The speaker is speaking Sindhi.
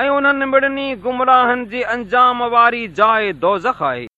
۽ انهن ٻڙن گمراهن جي انجام واري جاءِ دوزک آهي.